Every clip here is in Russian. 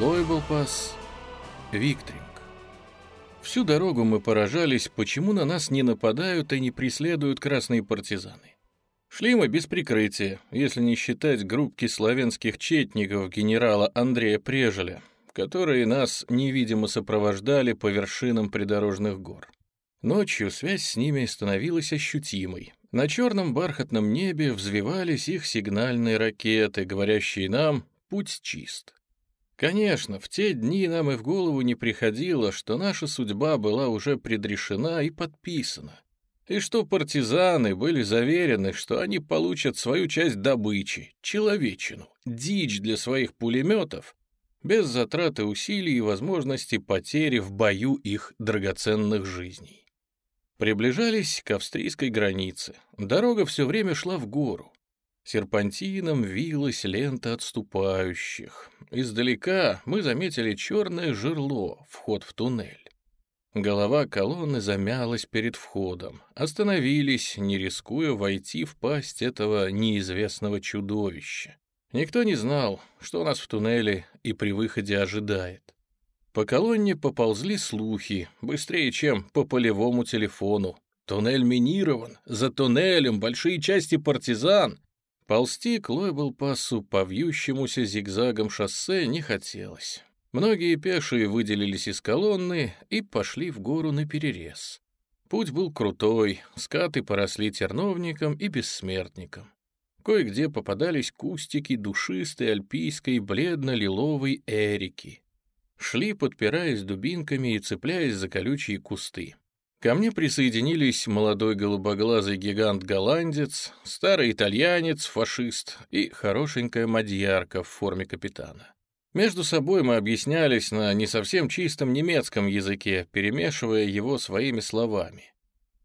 Лойблпас, Виктринг. Всю дорогу мы поражались, почему на нас не нападают и не преследуют красные партизаны. Шли мы без прикрытия, если не считать группки славянских четников генерала Андрея Прежеля, которые нас невидимо сопровождали по вершинам придорожных гор. Ночью связь с ними становилась ощутимой. На черном бархатном небе взвивались их сигнальные ракеты, говорящие нам «путь чист». Конечно, в те дни нам и в голову не приходило, что наша судьба была уже предрешена и подписана, и что партизаны были заверены, что они получат свою часть добычи, человечину, дичь для своих пулеметов, без затраты усилий и возможности потери в бою их драгоценных жизней. Приближались к австрийской границе. Дорога все время шла в гору. Серпантином вилась лента отступающих. Издалека мы заметили черное жерло, вход в туннель. Голова колонны замялась перед входом. Остановились, не рискуя войти в пасть этого неизвестного чудовища. Никто не знал, что нас в туннеле и при выходе ожидает. По колонне поползли слухи, быстрее, чем по полевому телефону. Туннель минирован, за туннелем большие части партизан, Ползти к Лойбл-пассу по вьющемуся зигзагом шоссе не хотелось. Многие пешие выделились из колонны и пошли в гору на перерез. Путь был крутой, скаты поросли терновником и бессмертником. Кое-где попадались кустики душистой альпийской бледно-лиловой эрики. Шли, подпираясь дубинками и цепляясь за колючие кусты. Ко мне присоединились молодой голубоглазый гигант-голландец, старый итальянец, фашист и хорошенькая мадьярка в форме капитана. Между собой мы объяснялись на не совсем чистом немецком языке, перемешивая его своими словами.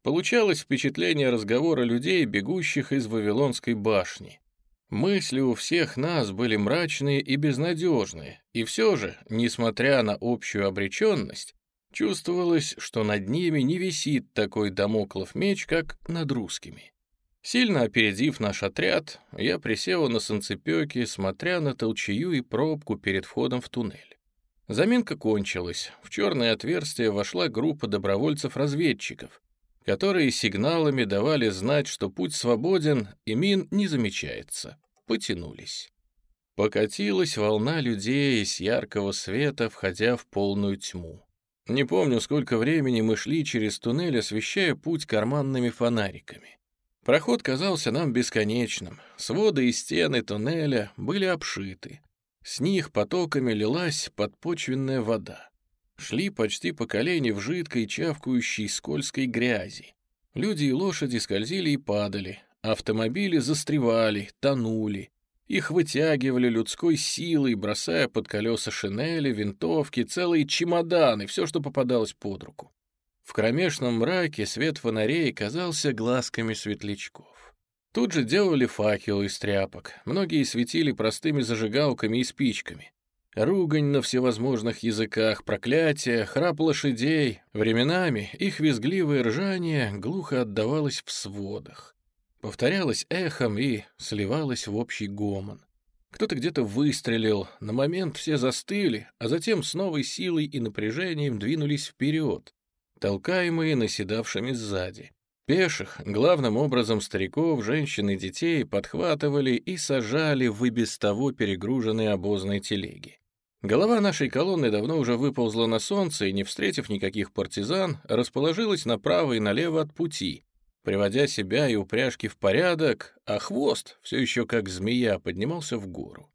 Получалось впечатление разговора людей, бегущих из Вавилонской башни. Мысли у всех нас были мрачные и безнадежные, и все же, несмотря на общую обреченность, Чувствовалось, что над ними не висит такой домоклов меч, как над русскими. Сильно опередив наш отряд, я присел на санцепёке, смотря на толчею и пробку перед входом в туннель. Заминка кончилась. В черное отверстие вошла группа добровольцев-разведчиков, которые сигналами давали знать, что путь свободен и мин не замечается. Потянулись. Покатилась волна людей с яркого света, входя в полную тьму. Не помню, сколько времени мы шли через туннель, освещая путь карманными фонариками. Проход казался нам бесконечным. Своды и стены туннеля были обшиты. С них потоками лилась подпочвенная вода. Шли почти по колени в жидкой, чавкающей скользкой грязи. Люди и лошади скользили и падали. Автомобили застревали, тонули. Их вытягивали людской силой, бросая под колеса шинели, винтовки, целые чемоданы, все, что попадалось под руку. В кромешном мраке свет фонарей казался глазками светлячков. Тут же делали факелы из тряпок, многие светили простыми зажигалками и спичками. Ругань на всевозможных языках, проклятия, храп лошадей. Временами их визгливое ржание глухо отдавалось в сводах повторялось эхом и сливалось в общий гомон. Кто-то где-то выстрелил, на момент все застыли, а затем с новой силой и напряжением двинулись вперед, толкаемые наседавшими сзади. Пеших, главным образом стариков, женщин и детей, подхватывали и сажали в и без того перегруженные обозные телеги. Голова нашей колонны давно уже выползла на солнце и, не встретив никаких партизан, расположилась направо и налево от пути, приводя себя и упряжки в порядок, а хвост, все еще как змея, поднимался в гору.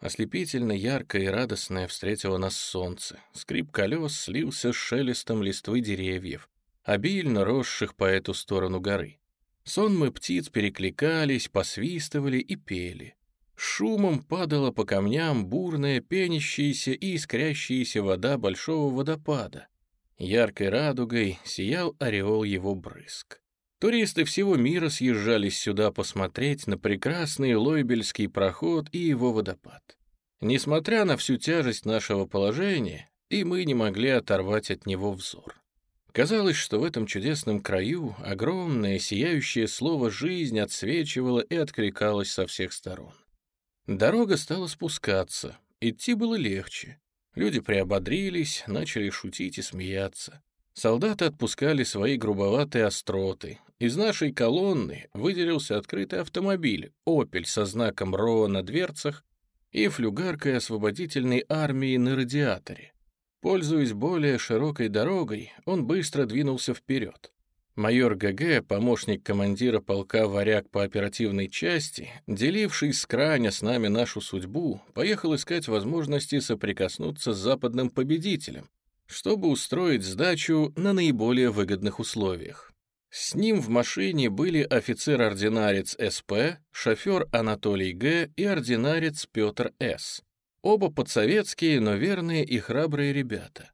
Ослепительно яркое и радостное встретило нас солнце. Скрип колес слился с шелестом листвы деревьев, обильно росших по эту сторону горы. Сонмы птиц перекликались, посвистывали и пели. Шумом падала по камням бурная, пенящаяся и искрящаяся вода большого водопада. Яркой радугой сиял ореол его брызг. Туристы всего мира съезжались сюда посмотреть на прекрасный Лойбельский проход и его водопад. Несмотря на всю тяжесть нашего положения, и мы не могли оторвать от него взор. Казалось, что в этом чудесном краю огромное сияющее слово «жизнь» отсвечивало и откликалось со всех сторон. Дорога стала спускаться, идти было легче. Люди приободрились, начали шутить и смеяться. Солдаты отпускали свои грубоватые остроты. Из нашей колонны выделился открытый автомобиль «Опель» со знаком РО на дверцах и флюгаркой освободительной армии на радиаторе. Пользуясь более широкой дорогой, он быстро двинулся вперед. Майор ГГ, помощник командира полка «Варяг» по оперативной части, деливший с краня с нами нашу судьбу, поехал искать возможности соприкоснуться с западным победителем, чтобы устроить сдачу на наиболее выгодных условиях. С ним в машине были офицер-ординарец СП, шофер Анатолий Г. и ординарец Петр С. Оба подсоветские, но верные и храбрые ребята.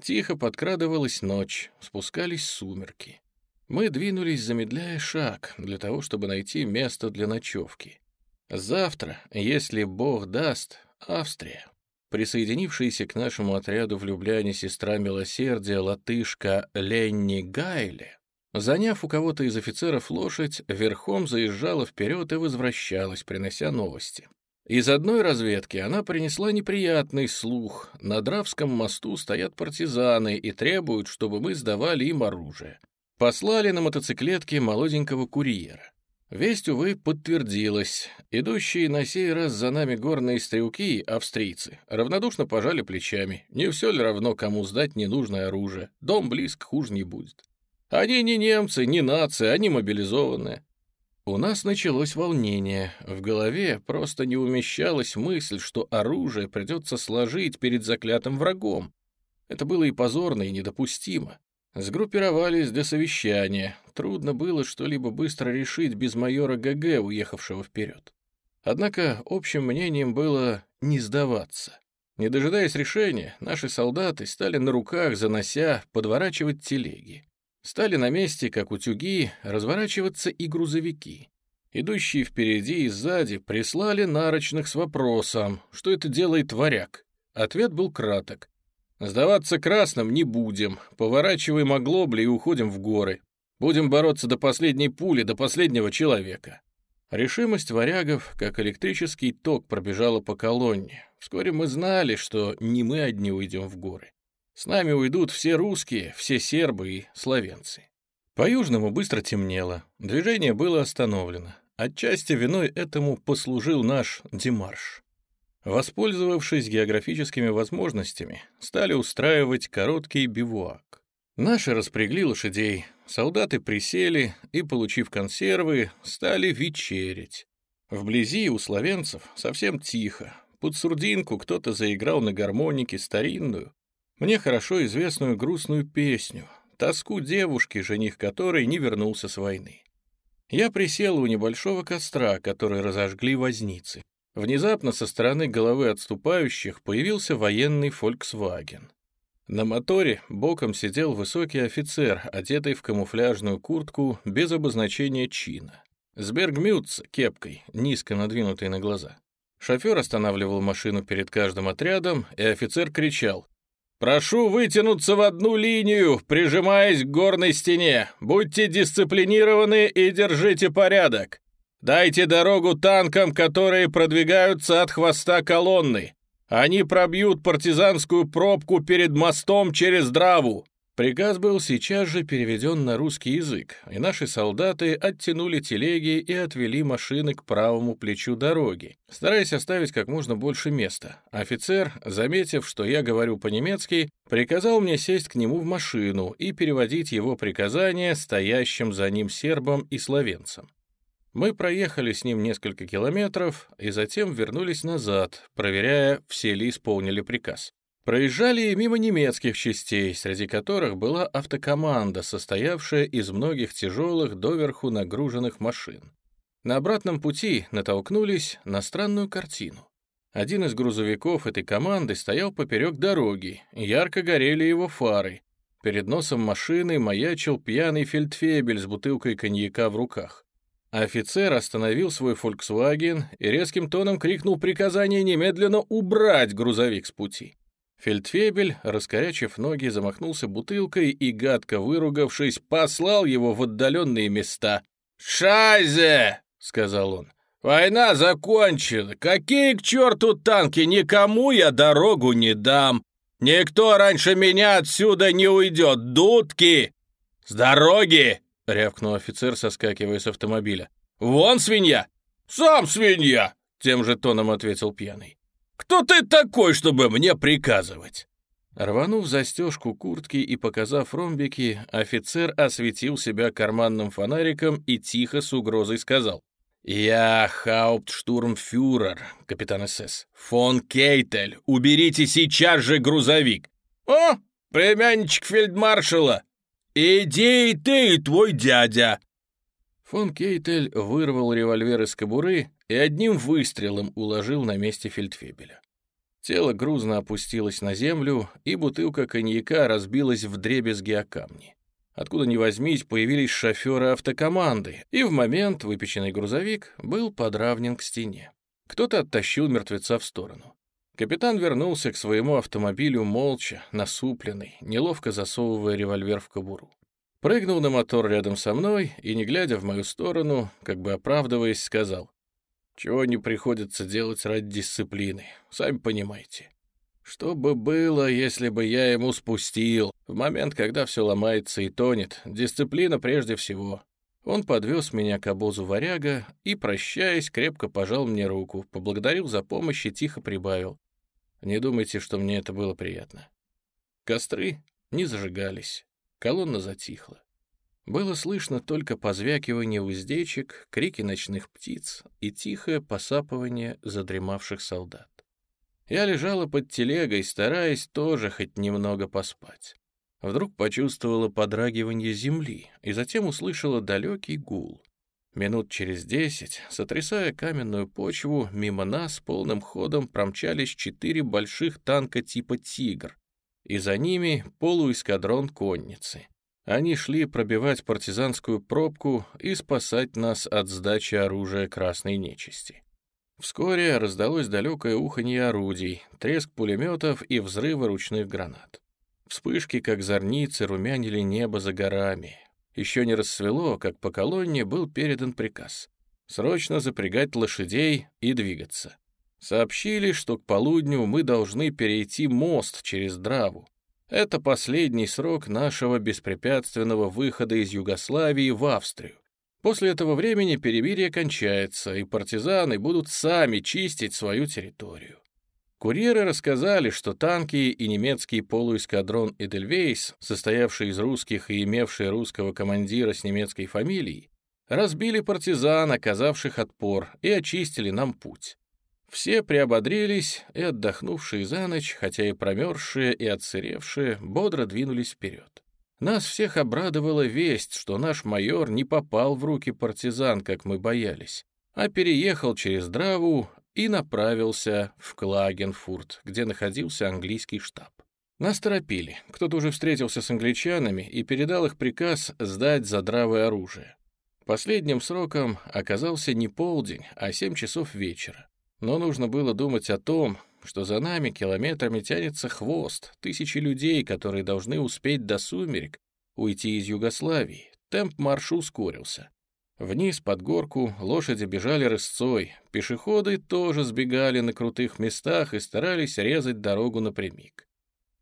Тихо подкрадывалась ночь, спускались сумерки. Мы двинулись, замедляя шаг, для того, чтобы найти место для ночевки. Завтра, если Бог даст, Австрия. Присоединившаяся к нашему отряду в Любляне сестра милосердия латышка Ленни Гайле, заняв у кого-то из офицеров лошадь, верхом заезжала вперед и возвращалась, принося новости. Из одной разведки она принесла неприятный слух. На Дравском мосту стоят партизаны и требуют, чтобы мы сдавали им оружие. Послали на мотоциклетке молоденького курьера. Весть, увы, подтвердилась. Идущие на сей раз за нами горные стрелки, австрийцы, равнодушно пожали плечами. Не все ли равно, кому сдать ненужное оружие? Дом близко, хуже не будет. Они не немцы, не нации, они мобилизованные. У нас началось волнение. В голове просто не умещалась мысль, что оружие придется сложить перед заклятым врагом. Это было и позорно, и недопустимо. Сгруппировались для совещания. Трудно было что-либо быстро решить без майора ГГ, уехавшего вперед. Однако общим мнением было не сдаваться. Не дожидаясь решения, наши солдаты стали на руках, занося, подворачивать телеги. Стали на месте, как утюги, разворачиваться и грузовики. Идущие впереди и сзади прислали нарочных с вопросом, что это делает варяг. Ответ был краток. Сдаваться красным не будем. Поворачиваем оглобли и уходим в горы. Будем бороться до последней пули, до последнего человека. Решимость варягов, как электрический ток, пробежала по колонне. Вскоре мы знали, что не мы одни уйдем в горы. С нами уйдут все русские, все сербы и словенцы. По-южному быстро темнело. Движение было остановлено. Отчасти виной этому послужил наш демарш. Воспользовавшись географическими возможностями, стали устраивать короткий бивуак. Наши распрягли лошадей, солдаты присели и, получив консервы, стали вечерить. Вблизи у словенцев совсем тихо. Под сурдинку кто-то заиграл на гармонике старинную, мне хорошо известную грустную песню, тоску девушки, жених которой не вернулся с войны. Я присел у небольшого костра, который разожгли возницы. Внезапно со стороны головы отступающих появился военный «Фольксваген». На моторе боком сидел высокий офицер, одетый в камуфляжную куртку без обозначения чина. С бергмютц, кепкой, низко надвинутой на глаза. Шофер останавливал машину перед каждым отрядом, и офицер кричал «Прошу вытянуться в одну линию, прижимаясь к горной стене. Будьте дисциплинированы и держите порядок. Дайте дорогу танкам, которые продвигаются от хвоста колонны. Они пробьют партизанскую пробку перед мостом через Драву. Приказ был сейчас же переведен на русский язык, и наши солдаты оттянули телеги и отвели машины к правому плечу дороги, стараясь оставить как можно больше места. Офицер, заметив, что я говорю по-немецки, приказал мне сесть к нему в машину и переводить его приказания стоящим за ним сербам и словенцам. Мы проехали с ним несколько километров и затем вернулись назад, проверяя, все ли исполнили приказ. Проезжали мимо немецких частей, среди которых была автокоманда, состоявшая из многих тяжелых, доверху нагруженных машин. На обратном пути натолкнулись на странную картину. Один из грузовиков этой команды стоял поперек дороги, ярко горели его фары. Перед носом машины маячил пьяный фельдфебель с бутылкой коньяка в руках. Офицер остановил свой «Фольксваген» и резким тоном крикнул приказание немедленно убрать грузовик с пути. Фельдфебель, раскорячив ноги, замахнулся бутылкой и, гадко выругавшись, послал его в отдаленные места. «Шайзе!» — сказал он. Война закончена. Какие к черту танки? Никому я дорогу не дам. Никто раньше меня отсюда не уйдет. Дудки! С дороги!» — рявкнул офицер, соскакивая с автомобиля. «Вон свинья!» «Сам свинья!» — тем же тоном ответил пьяный. «Кто ты такой, чтобы мне приказывать?» Рванув застежку куртки и показав ромбики, офицер осветил себя карманным фонариком и тихо с угрозой сказал. «Я хауптштурмфюрер, капитан СС. Фон Кейтель, уберите сейчас же грузовик!» «О, племянничек фельдмаршала! Иди и ты, и твой дядя!» Фон Кейтель вырвал револьвер из кобуры и одним выстрелом уложил на месте фельдфебеля. Тело грузно опустилось на землю, и бутылка коньяка разбилась в дребезги о камни. Откуда ни возьмись, появились шоферы автокоманды, и в момент выпеченный грузовик был подравнен к стене. Кто-то оттащил мертвеца в сторону. Капитан вернулся к своему автомобилю молча, насупленный, неловко засовывая револьвер в кобуру. Прыгнул на мотор рядом со мной и, не глядя в мою сторону, как бы оправдываясь, сказал, «Чего не приходится делать ради дисциплины, сами понимаете. Что бы было, если бы я ему спустил? В момент, когда все ломается и тонет, дисциплина прежде всего. Он подвез меня к обозу варяга и, прощаясь, крепко пожал мне руку, поблагодарил за помощь и тихо прибавил. Не думайте, что мне это было приятно. Костры не зажигались, колонна затихла. Было слышно только позвякивание уздечек, крики ночных птиц и тихое посапывание задремавших солдат. Я лежала под телегой, стараясь тоже хоть немного поспать. Вдруг почувствовала подрагивание земли и затем услышала далекий гул. Минут через десять, сотрясая каменную почву, мимо нас полным ходом промчались четыре больших танка типа «Тигр», и за ними полуэскадрон конницы. Они шли пробивать партизанскую пробку и спасать нас от сдачи оружия красной нечисти. Вскоре раздалось далекое уханье орудий, треск пулеметов и взрывы ручных гранат. Вспышки, как зорницы, румянили небо за горами. Еще не рассвело, как по колонне был передан приказ. Срочно запрягать лошадей и двигаться. Сообщили, что к полудню мы должны перейти мост через Драву. Это последний срок нашего беспрепятственного выхода из Югославии в Австрию. После этого времени перемирие кончается, и партизаны будут сами чистить свою территорию. Курьеры рассказали, что танки и немецкий полуэскадрон Эдельвейс, состоявший из русских и имевший русского командира с немецкой фамилией, разбили партизан, оказавших отпор, и очистили нам путь. Все приободрились и, отдохнувшие за ночь, хотя и промерзшие и отсыревшие, бодро двинулись вперед. Нас всех обрадовала весть, что наш майор не попал в руки партизан, как мы боялись, а переехал через Драву и направился в Клагенфурт, где находился английский штаб. Нас торопили, кто-то уже встретился с англичанами и передал их приказ сдать за Дравы оружие. Последним сроком оказался не полдень, а семь часов вечера. Но нужно было думать о том, что за нами километрами тянется хвост, тысячи людей, которые должны успеть до сумерек уйти из Югославии. Темп марша ускорился. Вниз под горку лошади бежали рысцой, пешеходы тоже сбегали на крутых местах и старались резать дорогу напрямик.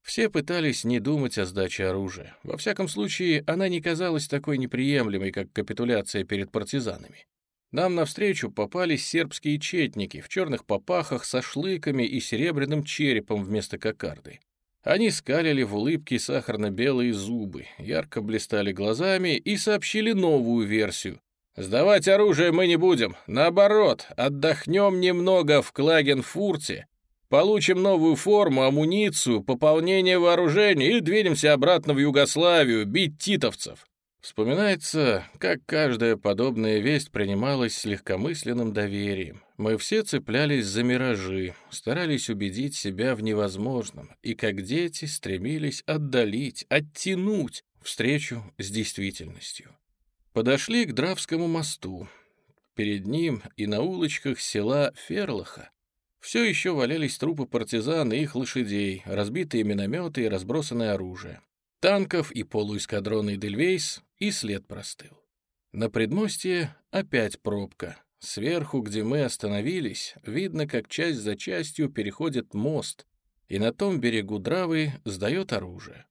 Все пытались не думать о сдаче оружия. Во всяком случае, она не казалась такой неприемлемой, как капитуляция перед партизанами. Нам навстречу попались сербские четники в черных попахах со шлыками и серебряным черепом вместо кокарды. Они скалили в улыбке сахарно-белые зубы, ярко блистали глазами и сообщили новую версию. «Сдавать оружие мы не будем. Наоборот, отдохнем немного в Клагенфурте, получим новую форму, амуницию, пополнение вооружения и двинемся обратно в Югославию бить титовцев». Вспоминается, как каждая подобная весть принималась с легкомысленным доверием. Мы все цеплялись за миражи, старались убедить себя в невозможном, и как дети стремились отдалить, оттянуть встречу с действительностью. Подошли к Дравскому мосту. Перед ним и на улочках села Ферлаха все еще валялись трупы партизан и их лошадей, разбитые минометы и разбросанное оружие танков и полуэскадрона Дельвейс, и след простыл. На предмостье опять пробка. Сверху, где мы остановились, видно, как часть за частью переходит мост, и на том берегу Дравы сдает оружие.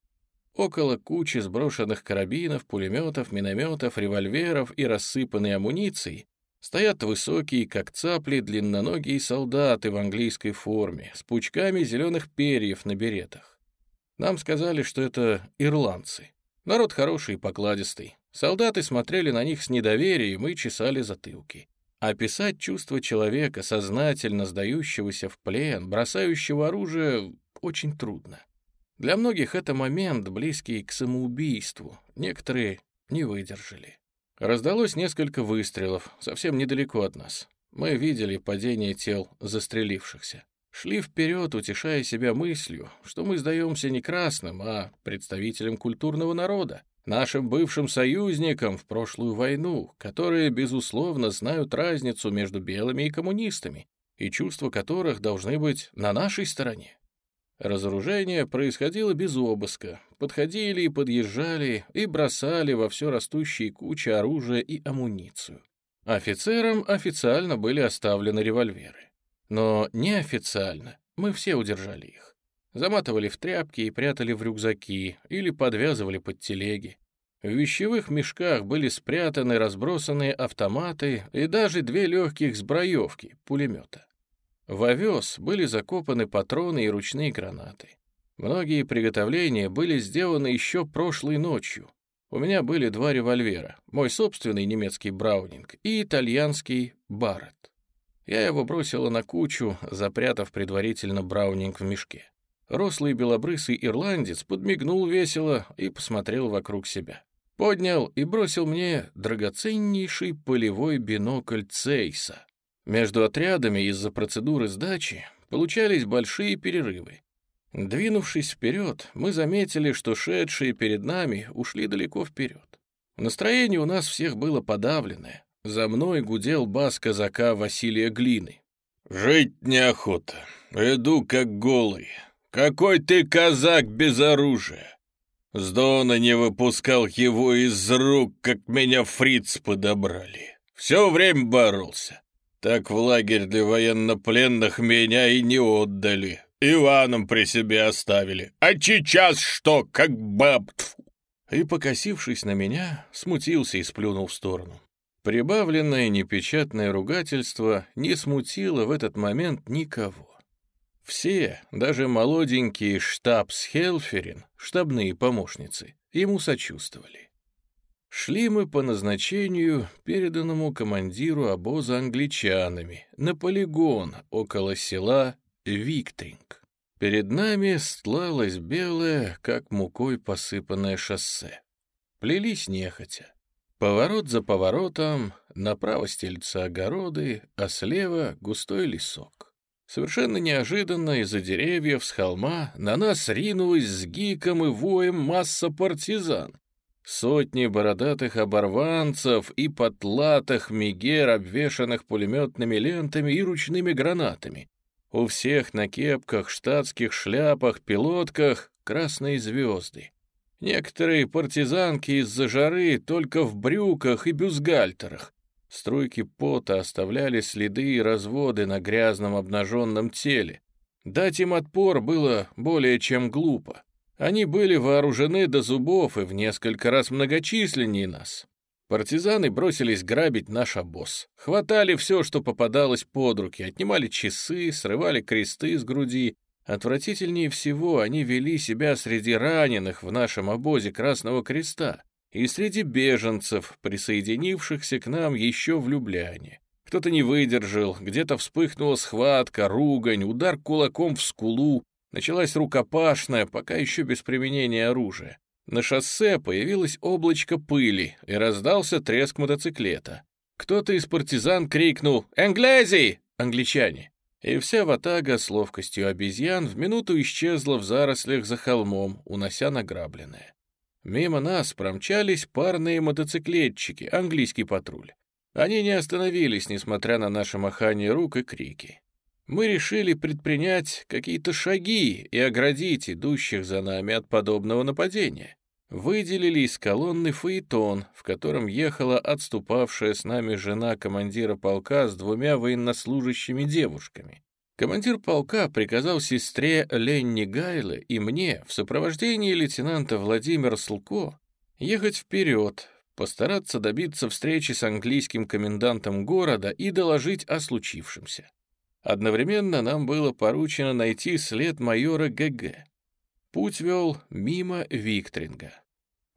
Около кучи сброшенных карабинов, пулеметов, минометов, револьверов и рассыпанной амуниции стоят высокие, как цапли, длинноногие солдаты в английской форме с пучками зеленых перьев на беретах. Нам сказали, что это ирландцы. Народ хороший и покладистый. Солдаты смотрели на них с недоверием и чесали затылки. Описать чувство человека, сознательно сдающегося в плен, бросающего оружие, очень трудно. Для многих это момент, близкий к самоубийству. Некоторые не выдержали. Раздалось несколько выстрелов, совсем недалеко от нас. Мы видели падение тел застрелившихся. Шли вперед, утешая себя мыслью, что мы сдаемся не красным, а представителям культурного народа нашим бывшим союзникам в прошлую войну, которые, безусловно, знают разницу между белыми и коммунистами, и чувства которых должны быть на нашей стороне. Разоружение происходило без обыска. Подходили и подъезжали, и бросали во все растущие кучи оружия и амуницию. Офицерам официально были оставлены револьверы. Но неофициально мы все удержали их заматывали в тряпки и прятали в рюкзаки или подвязывали под телеги. В вещевых мешках были спрятаны разбросанные автоматы и даже две легких сброевки, пулемета. В овес были закопаны патроны и ручные гранаты. Многие приготовления были сделаны еще прошлой ночью. У меня были два револьвера, мой собственный немецкий Браунинг и итальянский Барретт. Я его бросила на кучу, запрятав предварительно Браунинг в мешке. Рослый белобрысый ирландец подмигнул весело и посмотрел вокруг себя. Поднял и бросил мне драгоценнейший полевой бинокль Цейса. Между отрядами из-за процедуры сдачи получались большие перерывы. Двинувшись вперед, мы заметили, что шедшие перед нами ушли далеко вперед. Настроение у нас всех было подавленное. За мной гудел бас казака Василия Глины. «Жить неохота. Иду как голый. «Какой ты казак без оружия! С Дона не выпускал его из рук, как меня фриц подобрали. Все время боролся. Так в лагерь для военнопленных меня и не отдали. Иваном при себе оставили. А сейчас что, как баб...» И, покосившись на меня, смутился и сплюнул в сторону. Прибавленное непечатное ругательство не смутило в этот момент никого. Все, даже молоденькие штабс-хелферин, штабные помощницы, ему сочувствовали. Шли мы по назначению, переданному командиру обоза англичанами, на полигон около села Виктринг. Перед нами стлалось белое, как мукой посыпанное шоссе. Плелись нехотя. Поворот за поворотом, направо стелются огороды, а слева густой лесок. Совершенно неожиданно из-за деревьев с холма на нас ринулась с гиком и воем масса партизан. Сотни бородатых оборванцев и потлатых мигер, обвешанных пулеметными лентами и ручными гранатами. У всех на кепках, штатских шляпах, пилотках красные звезды. Некоторые партизанки из-за жары только в брюках и бюстгальтерах. Струйки пота оставляли следы и разводы на грязном обнаженном теле. Дать им отпор было более чем глупо. Они были вооружены до зубов и в несколько раз многочисленнее нас. Партизаны бросились грабить наш обоз. Хватали все, что попадалось под руки, отнимали часы, срывали кресты с груди. Отвратительнее всего они вели себя среди раненых в нашем обозе Красного Креста и среди беженцев, присоединившихся к нам еще в Любляне. Кто-то не выдержал, где-то вспыхнула схватка, ругань, удар кулаком в скулу, началась рукопашная, пока еще без применения оружия. На шоссе появилось облачко пыли, и раздался треск мотоциклета. Кто-то из партизан крикнул «Энглези!» — англичане. И вся ватага с ловкостью обезьян в минуту исчезла в зарослях за холмом, унося награбленное. Мимо нас промчались парные мотоциклетчики, английский патруль. Они не остановились, несмотря на наше махание рук и крики. Мы решили предпринять какие-то шаги и оградить идущих за нами от подобного нападения. Выделили из колонны фаэтон, в котором ехала отступавшая с нами жена командира полка с двумя военнослужащими девушками. Командир полка приказал сестре Ленни Гайле и мне в сопровождении лейтенанта Владимира Слко ехать вперед, постараться добиться встречи с английским комендантом города и доложить о случившемся. Одновременно нам было поручено найти след майора ГГ. Путь вел мимо Виктринга.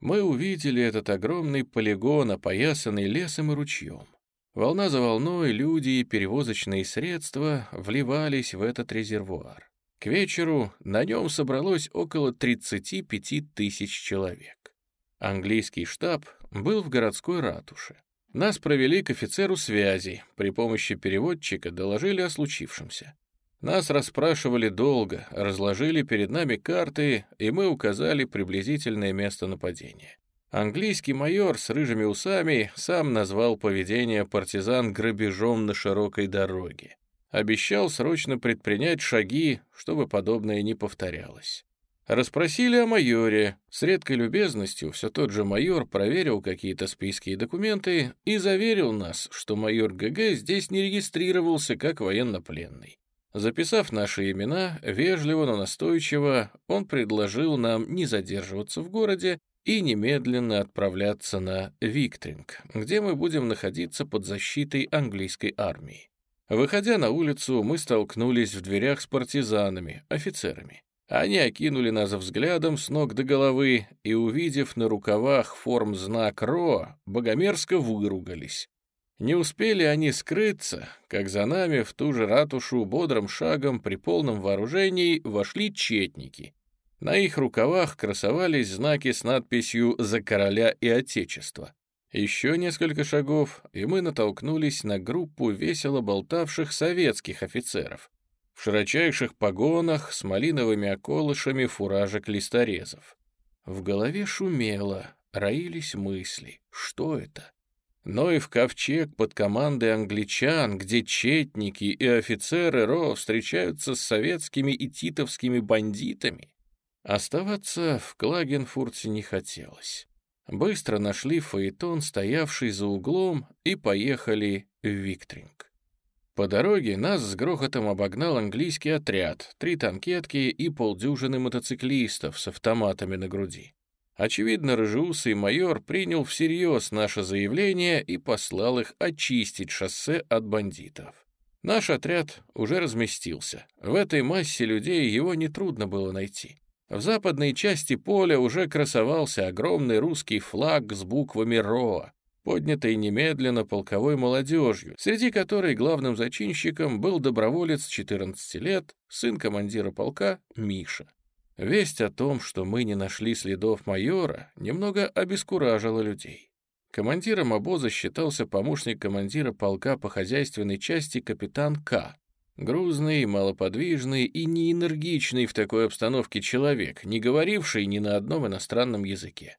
Мы увидели этот огромный полигон, опоясанный лесом и ручьем. Волна за волной люди и перевозочные средства вливались в этот резервуар. К вечеру на нем собралось около 35 тысяч человек. Английский штаб был в городской ратуше. Нас провели к офицеру связи, при помощи переводчика доложили о случившемся. Нас расспрашивали долго, разложили перед нами карты, и мы указали приблизительное место нападения. Английский майор с рыжими усами сам назвал поведение партизан грабежом на широкой дороге. Обещал срочно предпринять шаги, чтобы подобное не повторялось. Расспросили о майоре. С редкой любезностью все тот же майор проверил какие-то списки и документы и заверил нас, что майор ГГ здесь не регистрировался как военнопленный. Записав наши имена, вежливо, но настойчиво, он предложил нам не задерживаться в городе и немедленно отправляться на Виктринг, где мы будем находиться под защитой английской армии. Выходя на улицу, мы столкнулись в дверях с партизанами, офицерами. Они окинули нас взглядом с ног до головы и, увидев на рукавах форм знак РО, богомерзко выругались. Не успели они скрыться, как за нами в ту же ратушу бодрым шагом при полном вооружении вошли четники на их рукавах красовались знаки с надписью «За короля и отечество». Еще несколько шагов, и мы натолкнулись на группу весело болтавших советских офицеров в широчайших погонах с малиновыми околышами фуражек листорезов. В голове шумело, роились мысли. Что это? Но и в ковчег под командой англичан, где четники и офицеры РО встречаются с советскими и титовскими бандитами, Оставаться в Клагенфурте не хотелось. Быстро нашли фаэтон, стоявший за углом, и поехали в Виктринг. По дороге нас с грохотом обогнал английский отряд, три танкетки и полдюжины мотоциклистов с автоматами на груди. Очевидно, рыжеусый майор принял всерьез наше заявление и послал их очистить шоссе от бандитов. Наш отряд уже разместился. В этой массе людей его нетрудно было найти. В западной части поля уже красовался огромный русский флаг с буквами «РОА», поднятый немедленно полковой молодежью, среди которой главным зачинщиком был доброволец 14 лет, сын командира полка Миша. Весть о том, что мы не нашли следов майора, немного обескуражила людей. Командиром обоза считался помощник командира полка по хозяйственной части капитан К. Грузный, малоподвижный и неэнергичный в такой обстановке человек, не говоривший ни на одном иностранном языке.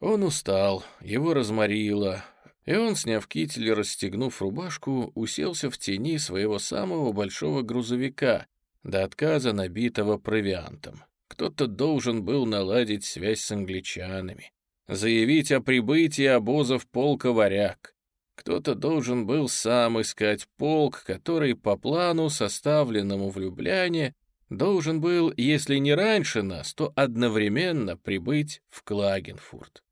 Он устал, его разморило, и он, сняв китель и расстегнув рубашку, уселся в тени своего самого большого грузовика, до отказа набитого провиантом. Кто-то должен был наладить связь с англичанами, заявить о прибытии обозов полка «Варяг», кто-то должен был сам искать полк, который по плану, составленному в Любляне, должен был, если не раньше нас, то одновременно прибыть в Клагенфурт.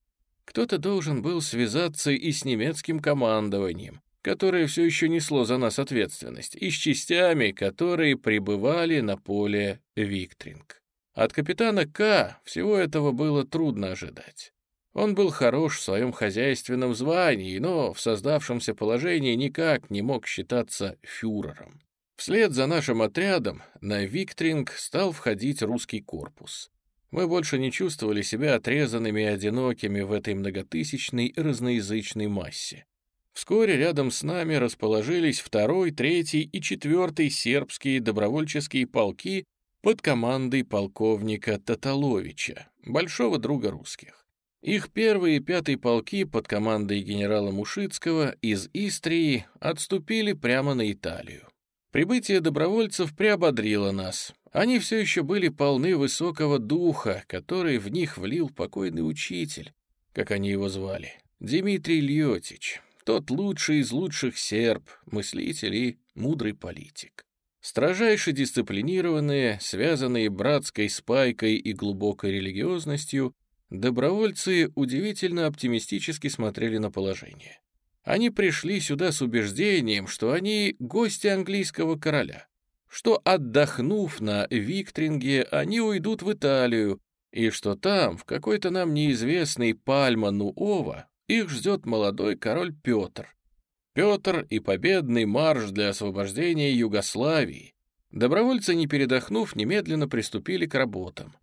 Кто-то должен был связаться и с немецким командованием, которое все еще несло за нас ответственность, и с частями, которые прибывали на поле Виктринг. От капитана К всего этого было трудно ожидать. Он был хорош в своем хозяйственном звании, но в создавшемся положении никак не мог считаться фюрером. Вслед за нашим отрядом на Виктринг стал входить русский корпус. Мы больше не чувствовали себя отрезанными и одинокими в этой многотысячной разноязычной массе. Вскоре рядом с нами расположились второй, третий и четвертый сербские добровольческие полки под командой полковника Таталовича, большого друга русских. Их первые и пятый полки под командой генерала Мушицкого из Истрии отступили прямо на Италию. Прибытие добровольцев приободрило нас. Они все еще были полны высокого духа, который в них влил покойный учитель, как они его звали, Дмитрий Льотич, тот лучший из лучших серб, мыслитель и мудрый политик. Строжайше дисциплинированные, связанные братской спайкой и глубокой религиозностью, добровольцы удивительно оптимистически смотрели на положение. Они пришли сюда с убеждением, что они гости английского короля, что, отдохнув на Виктринге, они уйдут в Италию, и что там, в какой-то нам неизвестный Пальма-Нуова, их ждет молодой король Петр, Петр и победный марш для освобождения Югославии. Добровольцы, не передохнув, немедленно приступили к работам.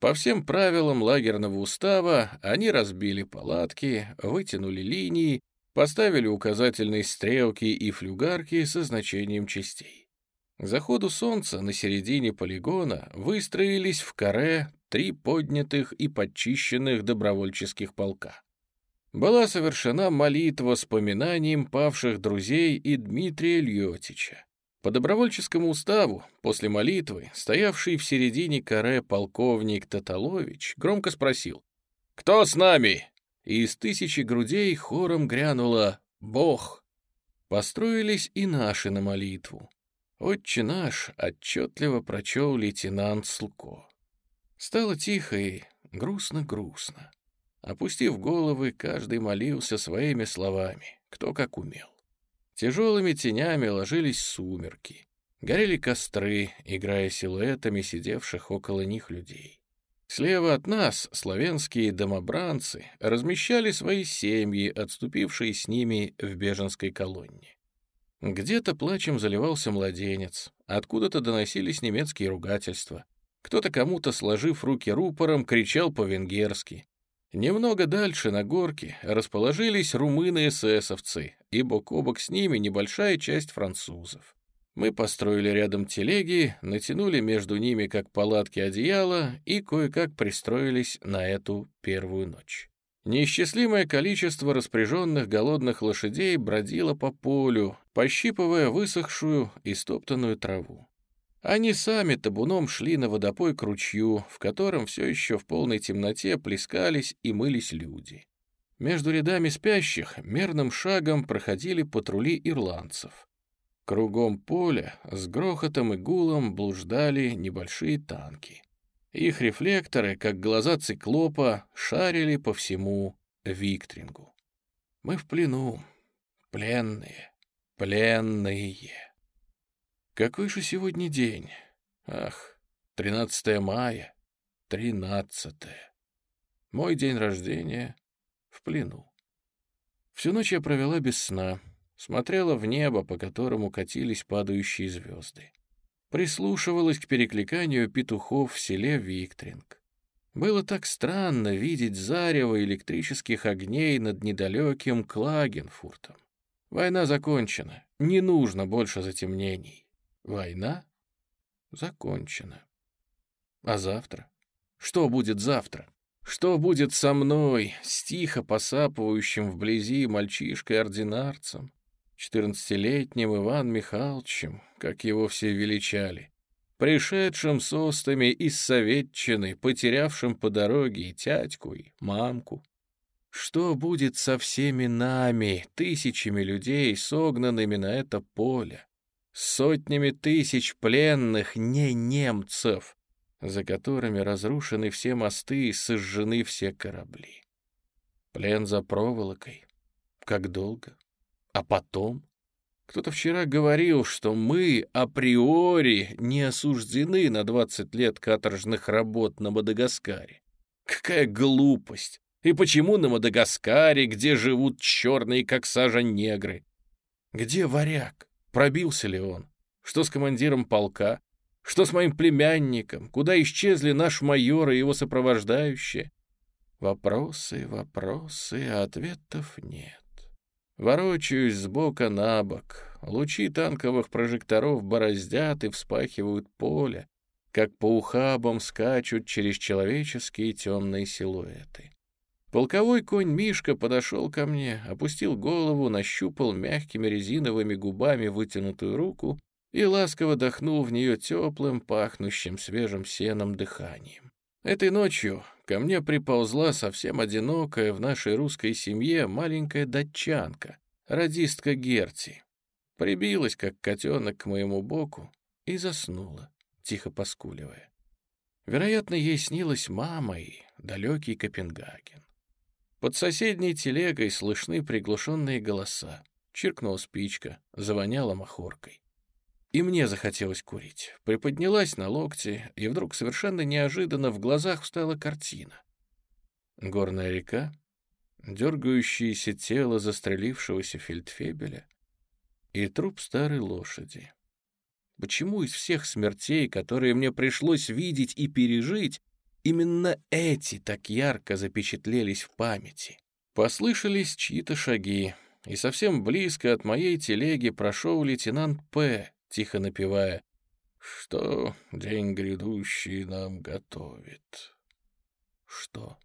По всем правилам лагерного устава они разбили палатки, вытянули линии, поставили указательные стрелки и флюгарки со значением частей. К заходу солнца на середине полигона выстроились в каре три поднятых и подчищенных добровольческих полка была совершена молитва с поминанием павших друзей и Дмитрия Льотича. По добровольческому уставу, после молитвы, стоявший в середине каре полковник Таталович громко спросил «Кто с нами?» И из тысячи грудей хором грянуло «Бог!». Построились и наши на молитву. Отче наш отчетливо прочел лейтенант Слуко. Стало тихо и грустно-грустно. Опустив головы, каждый молился своими словами, кто как умел. Тяжелыми тенями ложились сумерки. Горели костры, играя силуэтами сидевших около них людей. Слева от нас славянские домобранцы размещали свои семьи, отступившие с ними в беженской колонне. Где-то плачем заливался младенец, откуда-то доносились немецкие ругательства. Кто-то кому-то, сложив руки рупором, кричал по-венгерски. Немного дальше, на горке, расположились румыны-эсэсовцы, и бок о бок с ними небольшая часть французов. Мы построили рядом телеги, натянули между ними как палатки одеяла и кое-как пристроились на эту первую ночь. Неисчислимое количество распряженных голодных лошадей бродило по полю, пощипывая высохшую и стоптанную траву. Они сами табуном шли на водопой к ручью, в котором все еще в полной темноте плескались и мылись люди. Между рядами спящих мерным шагом проходили патрули ирландцев. Кругом поля с грохотом и гулом блуждали небольшие танки. Их рефлекторы, как глаза циклопа, шарили по всему Виктрингу. Мы в плену, пленные, пленные. Какой же сегодня день? Ах, 13 мая, 13. Мой день рождения в плену. Всю ночь я провела без сна, смотрела в небо, по которому катились падающие звезды. Прислушивалась к перекликанию петухов в селе Виктринг. Было так странно видеть зарево электрических огней над недалеким Клагенфуртом. Война закончена, не нужно больше затемнений. Война закончена. А завтра? Что будет завтра? Что будет со мной, с тихо посапывающим вблизи мальчишкой-ординарцем, четырнадцатилетним Иван Михайловичем, как его все величали, пришедшим с остами из Советчины, потерявшим по дороге и тятьку, и мамку? Что будет со всеми нами, тысячами людей, согнанными на это поле? Сотнями тысяч пленных не немцев, за которыми разрушены все мосты и сожжены все корабли. Плен за проволокой. Как долго? А потом? Кто-то вчера говорил, что мы априори не осуждены на 20 лет каторжных работ на Мадагаскаре. Какая глупость! И почему на Мадагаскаре, где живут черные, как сажа, негры? Где варяг? Пробился ли он? Что с командиром полка? Что с моим племянником? Куда исчезли наш майор и его сопровождающие? Вопросы, вопросы, ответов нет. Ворочаюсь с бока на бок. Лучи танковых прожекторов бороздят и вспахивают поле, как по ухабам скачут через человеческие темные силуэты. Полковой конь Мишка подошел ко мне, опустил голову, нащупал мягкими резиновыми губами вытянутую руку и ласково дохнул в нее теплым, пахнущим свежим сеном дыханием. Этой ночью ко мне приползла совсем одинокая в нашей русской семье маленькая датчанка, радистка Герти. Прибилась, как котенок, к моему боку и заснула, тихо поскуливая. Вероятно, ей снилась мама и далекий Копенгаген. Под соседней телегой слышны приглушенные голоса. Чиркнула спичка, завоняла махоркой. И мне захотелось курить. Приподнялась на локте, и вдруг совершенно неожиданно в глазах встала картина. Горная река, дергающееся тело застрелившегося фельдфебеля и труп старой лошади. Почему из всех смертей, которые мне пришлось видеть и пережить, именно эти так ярко запечатлелись в памяти? Послышались чьи-то шаги, и совсем близко от моей телеги прошел лейтенант П., тихо напевая «Что день грядущий нам готовит?» «Что?»